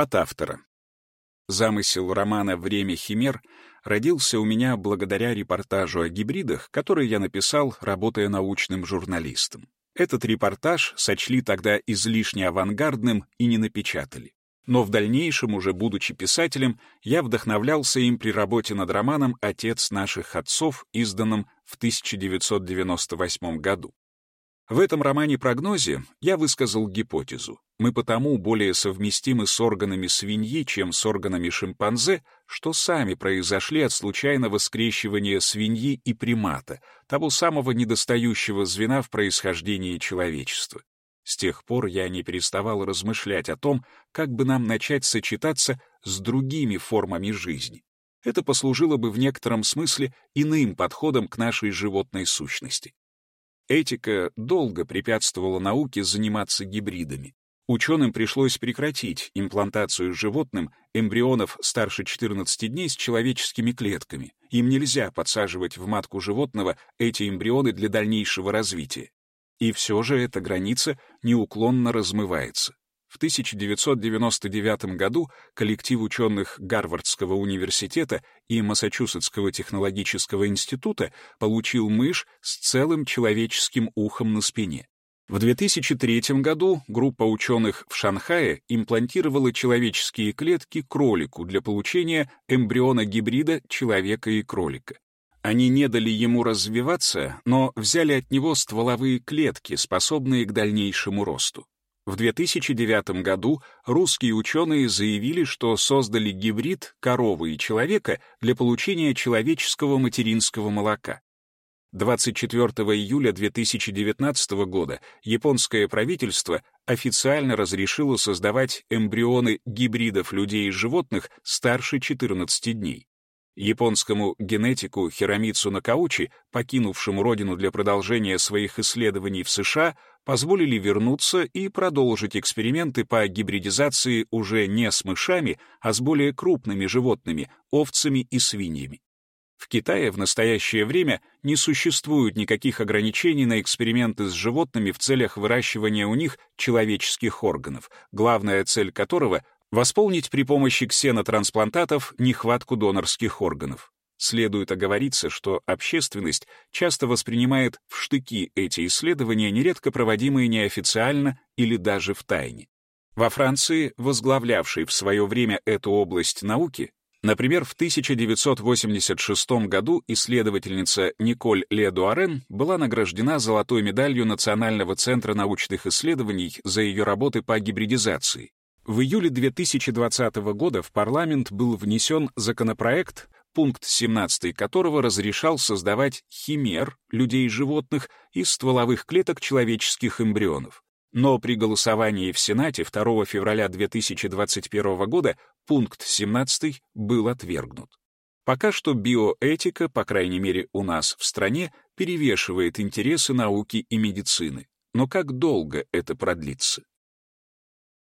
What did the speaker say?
От автора. Замысел романа «Время химер» родился у меня благодаря репортажу о гибридах, который я написал, работая научным журналистом. Этот репортаж сочли тогда излишне авангардным и не напечатали. Но в дальнейшем, уже будучи писателем, я вдохновлялся им при работе над романом «Отец наших отцов», изданным в 1998 году. В этом романе-прогнозе я высказал гипотезу. Мы потому более совместимы с органами свиньи, чем с органами шимпанзе, что сами произошли от случайного скрещивания свиньи и примата, того самого недостающего звена в происхождении человечества. С тех пор я не переставал размышлять о том, как бы нам начать сочетаться с другими формами жизни. Это послужило бы в некотором смысле иным подходом к нашей животной сущности. Этика долго препятствовала науке заниматься гибридами. Ученым пришлось прекратить имплантацию животным эмбрионов старше 14 дней с человеческими клетками. Им нельзя подсаживать в матку животного эти эмбрионы для дальнейшего развития. И все же эта граница неуклонно размывается. В 1999 году коллектив ученых Гарвардского университета и Массачусетского технологического института получил мышь с целым человеческим ухом на спине. В 2003 году группа ученых в Шанхае имплантировала человеческие клетки кролику для получения эмбриона гибрида человека и кролика. Они не дали ему развиваться, но взяли от него стволовые клетки, способные к дальнейшему росту. В 2009 году русские ученые заявили, что создали гибрид коровы и человека для получения человеческого материнского молока. 24 июля 2019 года японское правительство официально разрешило создавать эмбрионы гибридов людей и животных старше 14 дней. Японскому генетику Хиромицу Накаучи, покинувшему родину для продолжения своих исследований в США, позволили вернуться и продолжить эксперименты по гибридизации уже не с мышами, а с более крупными животными, овцами и свиньями. В Китае в настоящее время не существует никаких ограничений на эксперименты с животными в целях выращивания у них человеческих органов, главная цель которого — восполнить при помощи ксенотрансплантатов нехватку донорских органов. Следует оговориться, что общественность часто воспринимает в штыки эти исследования, нередко проводимые неофициально или даже в тайне. Во Франции, возглавлявшей в свое время эту область науки, например, в 1986 году исследовательница Николь Ледуарен была награждена золотой медалью Национального центра научных исследований за ее работы по гибридизации. В июле 2020 года в парламент был внесен законопроект, пункт 17 которого разрешал создавать химер, людей и животных, из стволовых клеток человеческих эмбрионов. Но при голосовании в Сенате 2 февраля 2021 года пункт 17 был отвергнут. Пока что биоэтика, по крайней мере у нас в стране, перевешивает интересы науки и медицины. Но как долго это продлится?